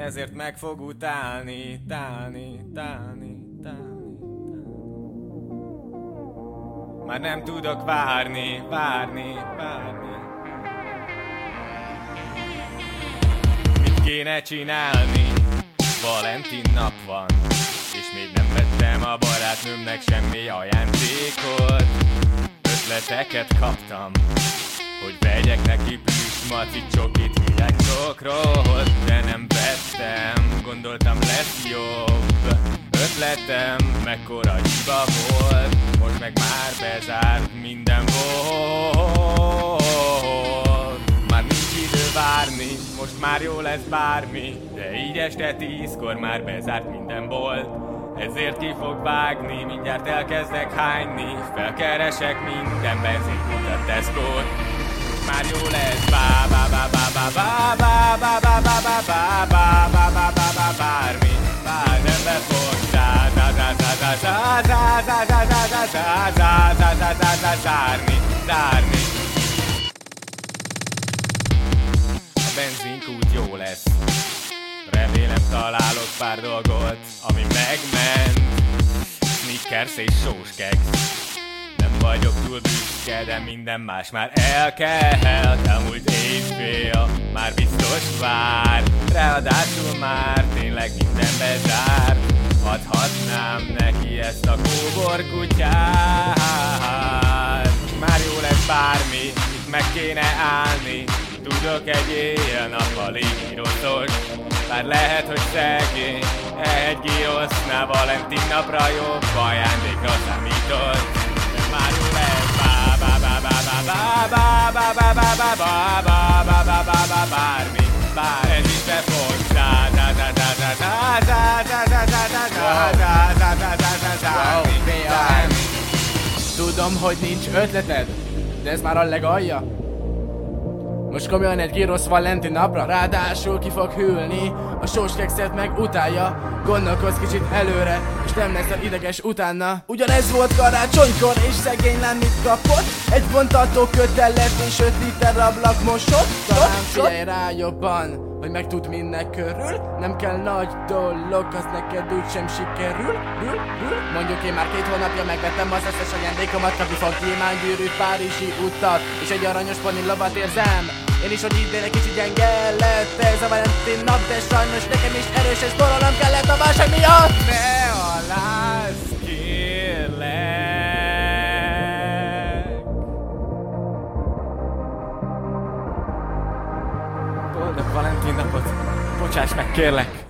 ezért meg fog utálni, tálni, tálni, tálni. Már nem tudok várni, várni, várni. Mit kéne csinálni? Valentin nap van És még nem vettem a barátnőmnek semmi ajándékot Ötleteket kaptam Hogy vegyek neki plüss maci csokit hidegtokról De nem vettem, gondoltam lesz jobb. Ötletem mekkora hiba volt Most meg már bezárt minden volt. Már nincs idő várni, most már jó lesz bármi De így este tízkor már bezárt minden bolt ezért ki fog vágni, mindjárt elkezdek hányni Felkeresek minden benzinkutat Tesco-t Már jó lesz, bá bá bá bá bá bá bá bá bá bá bá bá bá bá bá bá bá bármi Bár nem befog, zá zá zá zá zá zá zá zá zá zá zá zá zá zá zá zá zárni, zárni A benzinkút jó lesz Remélem találok pár dolgot, ami megment Snickers és sós keksz Nem vagyok túl büszke, de minden más már elkelt. Elmúlt éjfél, már biztos vár. Ráadásul már tényleg minden bezárt Adhatnám neki ezt a kóbor kutyát. Már jó lesz bármi, itt meg kéne állni. Tudok egy éjjel-nappali rosszos Bár lehet, hogy szegény Egy gírosznál Valentin napra jobb ajándékra bá bá bá bá bá bá bá bá bá bá bá bármi Bár ez is befog zá zá zá zá zá zá zá zá zá zá zá zá zá zá zá zárni Zárni Tudom, hogy nincs ötleted, de ez már a legalja. Most komolyan egy gyrosz Valentin napra, ráadásul ki fog hűlni A sós kekszet meg utálja. Gondolkozz kicsit előre, és nem leszel ideges utána. Ugyanez volt karácsonykor, és szegény lám mit kapott. Egy vontató kötelet és öt liter ablak mosott. Talán figyelj rá jobban, hogy megtud mindnek körül. Nem kell nagy dolog, az neked úgysem sikerül. Rül, rül. Mondjuk én már két hónapja megvettem az összes ajándékomat Kapni fog gyémánygyűrűt, párizsi utat. És egy aranyos poni lovat érzem én is, hogy idén egy kicsit gyenge lett ez a Valentin nap De sajnos nekem is erős, és borolnom kellett a válság miatt. Ne alázz, kérlek. Boldog Valentin napot, bocsáss meg kérlek